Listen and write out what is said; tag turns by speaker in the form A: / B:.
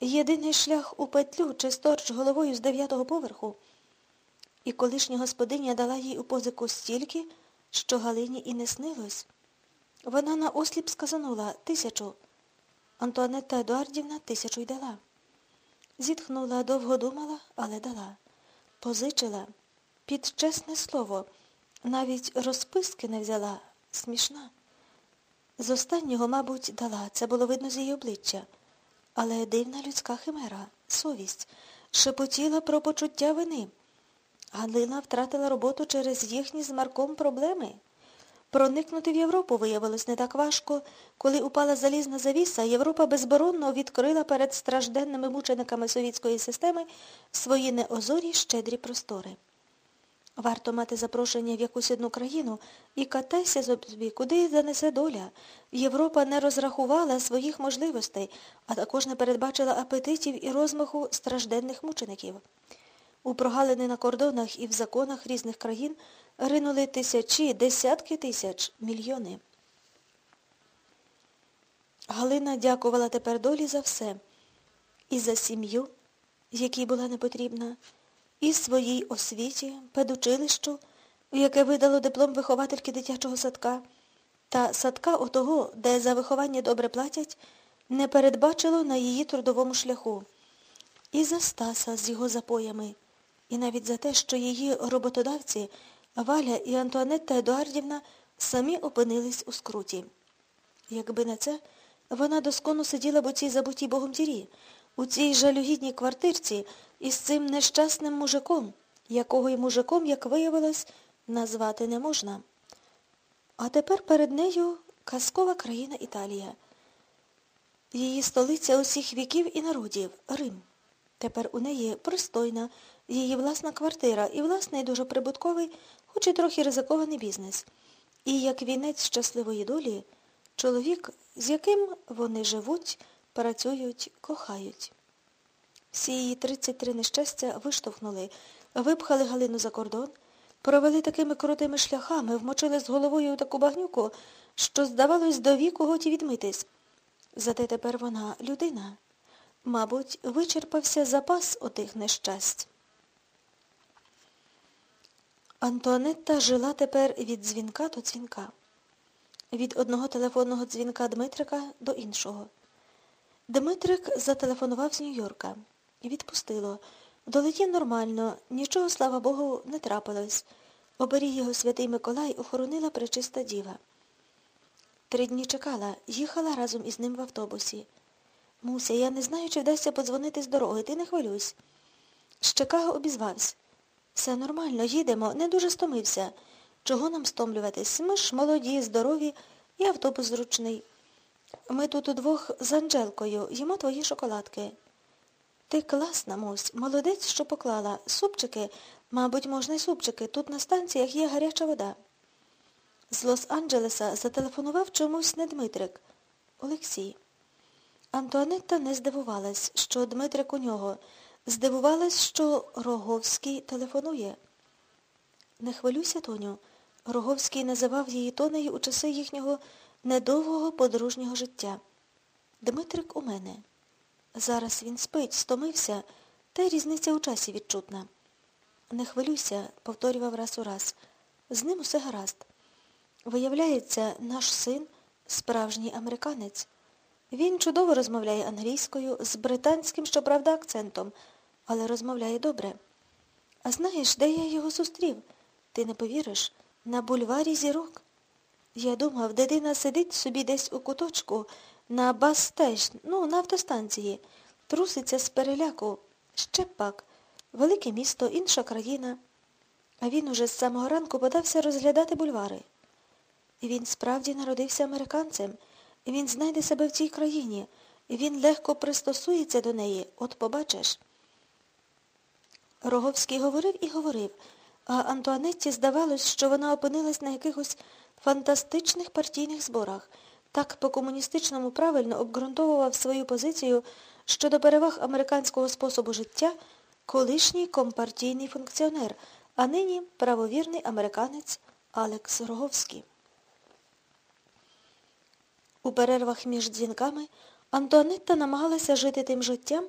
A: єдиний шлях у петлю чи сторч головою з дев'ятого поверху. І колишня господиня дала їй у позику стільки, що Галині і не снилось. Вона на осліп сказанула тисячу. Антуанетта Едуардівна тисячу й дала. Зітхнула, довго думала, але дала. Позичила. Під чесне слово. Навіть розписки не взяла. Смішна. З останнього, мабуть, дала. Це було видно з її обличчя. Але дивна людська химера, совість, шепотіла про почуття вини. Галина втратила роботу через їхні з Марком проблеми. Проникнути в Європу виявилось не так важко. Коли упала залізна завіса, Європа безборонно відкрила перед стражденними мучениками совітської системи свої неозорі щедрі простори. Варто мати запрошення в якусь одну країну і катайся собі, куди занесе доля. Європа не розрахувала своїх можливостей, а також не передбачила апетитів і розмаху стражденних мучеників. У прогалини на кордонах і в законах різних країн ринули тисячі, десятки тисяч, мільйони. Галина дякувала тепер долі за все. І за сім'ю, якій була не потрібна, і своїй освіті, педучилищу, яке видало диплом виховательки дитячого садка, та садка отого, де за виховання добре платять, не передбачило на її трудовому шляху. І за Стаса з його запоями, і навіть за те, що її роботодавці Валя і Антуанетта Едуардівна самі опинились у скруті. Якби не це, вона до скону сиділа б у цій забутій богом тірі, у цій жалюгідній квартирці із цим нещасним мужиком, якого й мужиком, як виявилось, назвати не можна. А тепер перед нею казкова країна Італія. Її столиця усіх віків і народів Рим. Тепер у неї пристойна, її власна квартира і власний дуже прибутковий, хоч і трохи ризикований бізнес. І як вінець щасливої долі, чоловік, з яким вони живуть, працюють, кохають. Всі її 33 нещастя виштовхнули, випхали Галину за кордон, провели такими крутими шляхами, вмочили з головою у таку багнюку, що, здавалось, до віку готі відмитись. Зате тепер вона людина. Мабуть, вичерпався запас отих нещасть. Антуанетта жила тепер від дзвінка до дзвінка, від одного телефонного дзвінка Дмитрика до іншого. Дмитрик зателефонував з Нью-Йорка. Відпустило. Долетів нормально, нічого, слава Богу, не трапилось. Оберіг його святий Миколай охоронила пречиста діва. Три дні чекала, їхала разом із ним в автобусі. Муся, я не знаю, чи вдасться подзвонити з дороги, ти не хвилюйся. З Чикаго обізвався. Все нормально, їдемо, не дуже стомився. Чого нам стомлюватись? Ми ж молоді, здорові і автобус зручний. Ми тут удвох з Анжелкою їмо твої шоколадки. Ти класна, Мусь, молодець, що поклала. Супчики, мабуть, можна й супчики. Тут на станціях є гаряча вода. З Лос-Анджелеса зателефонував чомусь не Дмитрик. Олексій. Антуанетта не здивувалась, що Дмитрик у нього. Здивувалась, що Роговський телефонує. Не хвилюйся, Тоню. Роговський називав її Тонею у часи їхнього недовгого подружнього життя. Дмитрик у мене. Зараз він спить, стомився, та й різниця у часі відчутна. Не хвилюйся, повторював раз у раз. З ним усе гаразд. Виявляється, наш син справжній американець. Він чудово розмовляє англійською, з британським, щоправда, акцентом, але розмовляє добре. А знаєш, де я його зустрів? Ти не повіриш? На бульварі зірок. Я думав, дитина сидить собі десь у куточку на бас-стеж, ну, на автостанції, труситься з переляку. Ще пак. Велике місто, інша країна. А він уже з самого ранку подався розглядати бульвари. Він справді народився американцем. Він знайде себе в цій країні. Він легко пристосується до неї. От побачиш. Роговський говорив і говорив, а Антуанетті здавалось, що вона опинилась на якихось фантастичних партійних зборах, так по-комуністичному правильно обґрунтовував свою позицію щодо переваг американського способу життя колишній компартійний функціонер, а нині правовірний американець Алекс Роговський. У перервах між дзвінками Антуанетта намагалася жити тим життям,